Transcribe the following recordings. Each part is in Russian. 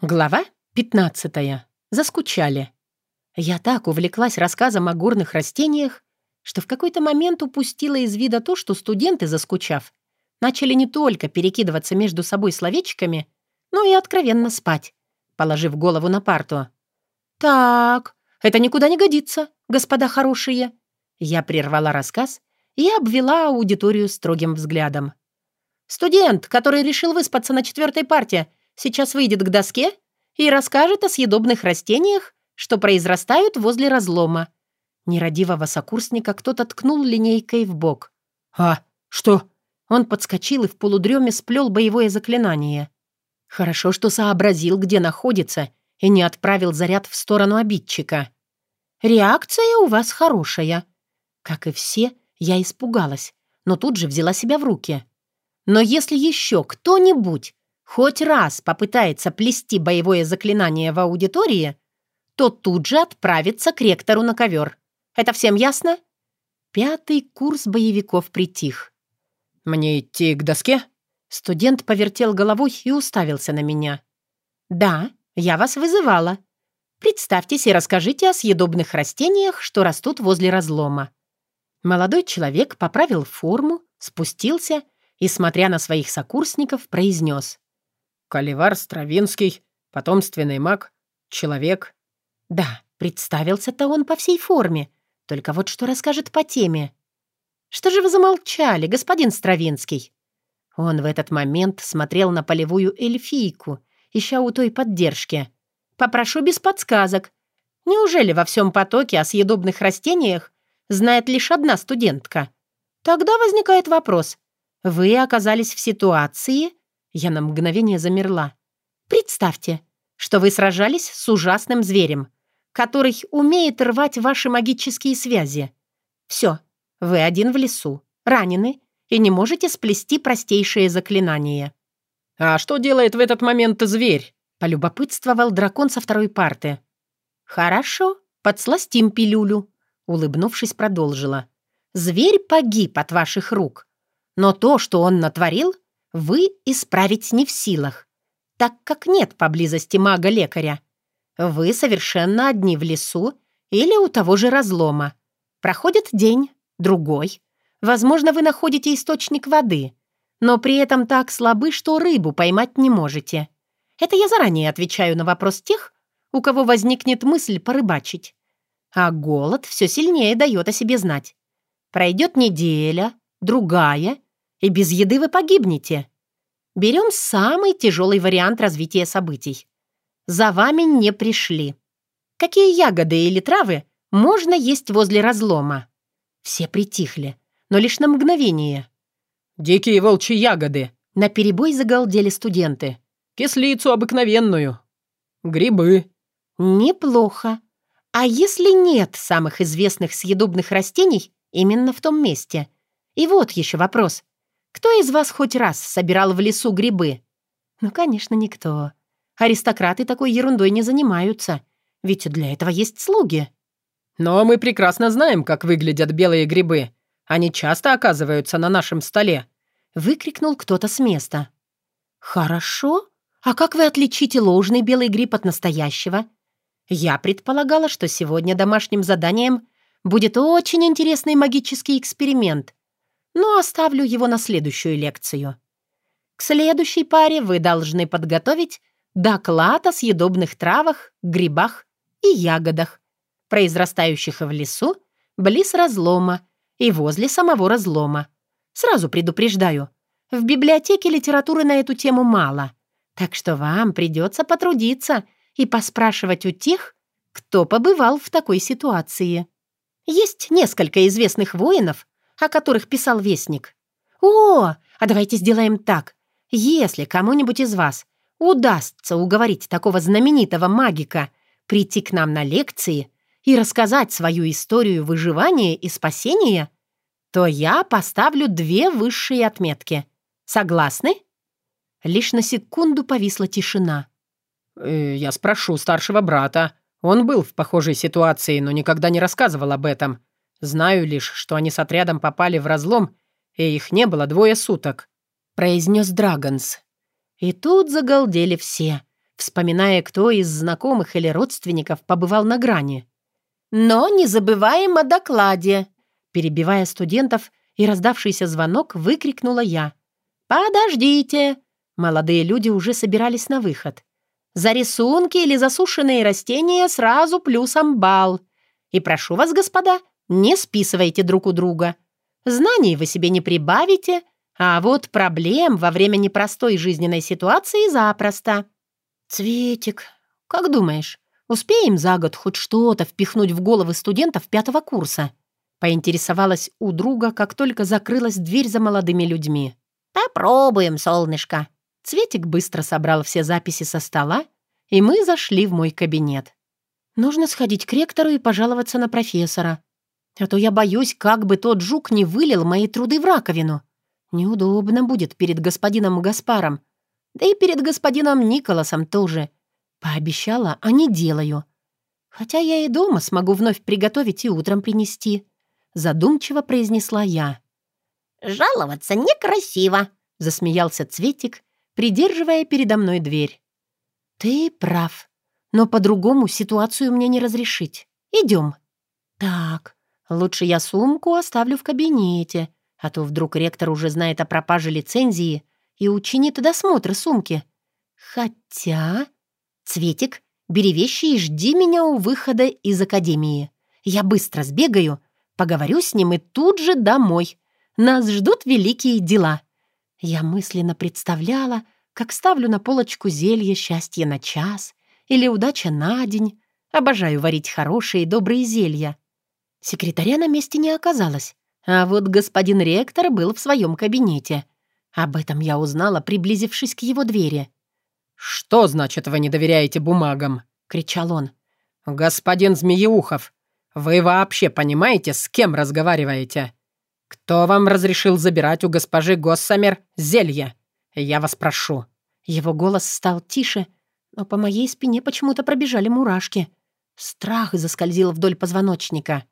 Глава 15. Заскучали. Я так увлеклась рассказом о горных растениях, что в какой-то момент упустила из вида то, что студенты, заскучав, начали не только перекидываться между собой словечками, но и откровенно спать, положив голову на парту. «Так, это никуда не годится, господа хорошие!» Я прервала рассказ и обвела аудиторию строгим взглядом. «Студент, который решил выспаться на четвертой парте, сейчас выйдет к доске и расскажет о съедобных растениях, что произрастают возле разлома. Нерадивого сокурсника кто-то ткнул линейкой в бок. «А, что?» Он подскочил и в полудреме сплел боевое заклинание. Хорошо, что сообразил, где находится, и не отправил заряд в сторону обидчика. «Реакция у вас хорошая». Как и все, я испугалась, но тут же взяла себя в руки. Но если еще кто-нибудь хоть раз попытается плести боевое заклинание в аудитории, то тут же отправится к ректору на ковер. Это всем ясно? Пятый курс боевиков притих. «Мне идти к доске?» Студент повертел головой и уставился на меня. «Да, я вас вызывала. Представьтесь и расскажите о съедобных растениях, что растут возле разлома». Молодой человек поправил форму, спустился и, смотря на своих сокурсников, произнес. Каливар Стравинский, потомственный маг, человек. Да, представился-то он по всей форме. Только вот что расскажет по теме. Что же вы замолчали, господин Стравинский? Он в этот момент смотрел на полевую эльфийку, ища у той поддержки. Попрошу без подсказок. Неужели во всем потоке о съедобных растениях знает лишь одна студентка? Тогда возникает вопрос. Вы оказались в ситуации, я на мгновение замерла. «Представьте, что вы сражались с ужасным зверем, который умеет рвать ваши магические связи. Все, вы один в лесу, ранены и не можете сплести простейшие заклинания». «А что делает в этот момент зверь?» — полюбопытствовал дракон со второй парты. «Хорошо, подсластим пилюлю», — улыбнувшись, продолжила. «Зверь погиб от ваших рук. Но то, что он натворил, вы исправить не в силах, так как нет поблизости мага-лекаря. Вы совершенно одни в лесу или у того же разлома. Проходит день, другой. Возможно, вы находите источник воды, но при этом так слабы, что рыбу поймать не можете. Это я заранее отвечаю на вопрос тех, у кого возникнет мысль порыбачить. А голод все сильнее дает о себе знать. Пройдет неделя, другая — и без еды вы погибнете. Берем самый тяжелый вариант развития событий. За вами не пришли. Какие ягоды или травы можно есть возле разлома? Все притихли, но лишь на мгновение. «Дикие волчьи ягоды!» На перебой загалдели студенты. «Кислицу обыкновенную!» «Грибы!» «Неплохо. А если нет самых известных съедобных растений именно в том месте? И вот еще вопрос. Кто из вас хоть раз собирал в лесу грибы? Ну, конечно, никто. Аристократы такой ерундой не занимаются, ведь для этого есть слуги. Но мы прекрасно знаем, как выглядят белые грибы. Они часто оказываются на нашем столе. Выкрикнул кто-то с места. Хорошо. А как вы отличите ложный белый гриб от настоящего? Я предполагала, что сегодня домашним заданием будет очень интересный магический эксперимент, но оставлю его на следующую лекцию. К следующей паре вы должны подготовить доклад о съедобных травах, грибах и ягодах, произрастающих в лесу, близ разлома и возле самого разлома. Сразу предупреждаю, в библиотеке литературы на эту тему мало, так что вам придется потрудиться и поспрашивать у тех, кто побывал в такой ситуации. Есть несколько известных воинов, о которых писал Вестник. «О, а давайте сделаем так. Если кому-нибудь из вас удастся уговорить такого знаменитого магика прийти к нам на лекции и рассказать свою историю выживания и спасения, то я поставлю две высшие отметки. Согласны?» Лишь на секунду повисла тишина. «Э, «Я спрошу старшего брата. Он был в похожей ситуации, но никогда не рассказывал об этом. Знаю лишь, что они с отрядом попали в разлом, и их не было двое суток», — произнес Драгонс. И тут загалдели все. вспоминая, кто из знакомых или родственников побывал на грани. «Но не забываем о докладе!» Перебивая студентов и раздавшийся звонок, выкрикнула я. «Подождите!» Молодые люди уже собирались на выход. «За рисунки или засушенные растения сразу плюсом бал. И прошу вас, господа, не списывайте друг у друга. Знаний вы себе не прибавите, а вот проблем во время непростой жизненной ситуации запросто. «Цветик, как думаешь, успеем за год хоть что-то впихнуть в головы студентов пятого курса?» Поинтересовалась у друга, как только закрылась дверь за молодыми людьми. «Попробуем, солнышко». Цветик быстро собрал все записи со стола, и мы зашли в мой кабинет. «Нужно сходить к ректору и пожаловаться на профессора. А то я боюсь, как бы тот жук не вылил мои труды в раковину. Неудобно будет перед господином Гаспаром. Да и перед господином Николасом тоже. Пообещала, а не делаю. Хотя я и дома смогу вновь приготовить и утром принести. Задумчиво произнесла я. «Жаловаться некрасиво», — засмеялся Цветик, придерживая передо мной дверь. «Ты прав, но по-другому ситуацию мне не разрешить. Идем». «Так, лучше я сумку оставлю в кабинете, а то вдруг ректор уже знает о пропаже лицензии и учинит досмотр сумки. Хотя... Цветик, бери вещи и жди меня у выхода из академии. Я быстро сбегаю, поговорю с ним и тут же домой. Нас ждут великие дела. Я мысленно представляла, как ставлю на полочку зелье счастья на час или удача на день. Обожаю варить хорошие и добрые зелья. Секретаря на месте не оказалось. А вот господин ректор был в своем кабинете. Об этом я узнала, приблизившись к его двери. «Что значит, вы не доверяете бумагам?» — кричал он. «Господин Змееухов, вы вообще понимаете, с кем разговариваете? Кто вам разрешил забирать у госпожи Госсамер зелье? Я вас прошу». Его голос стал тише, но по моей спине почему-то пробежали мурашки. Страх заскользил вдоль позвоночника.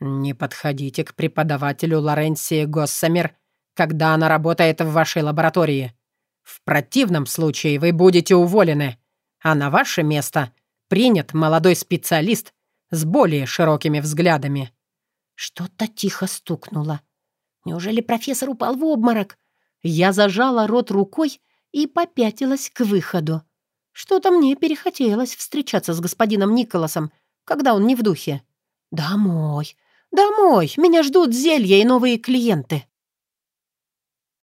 «Не подходите к преподавателю Лоренции Госсамер, когда она работает в вашей лаборатории. В противном случае вы будете уволены, а на ваше место принят молодой специалист с более широкими взглядами». Что-то тихо стукнуло. Неужели профессор упал в обморок? Я зажала рот рукой и попятилась к выходу. Что-то мне перехотелось встречаться с господином Николасом, когда он не в духе. «Домой! Домой! Меня ждут зелья и новые клиенты!»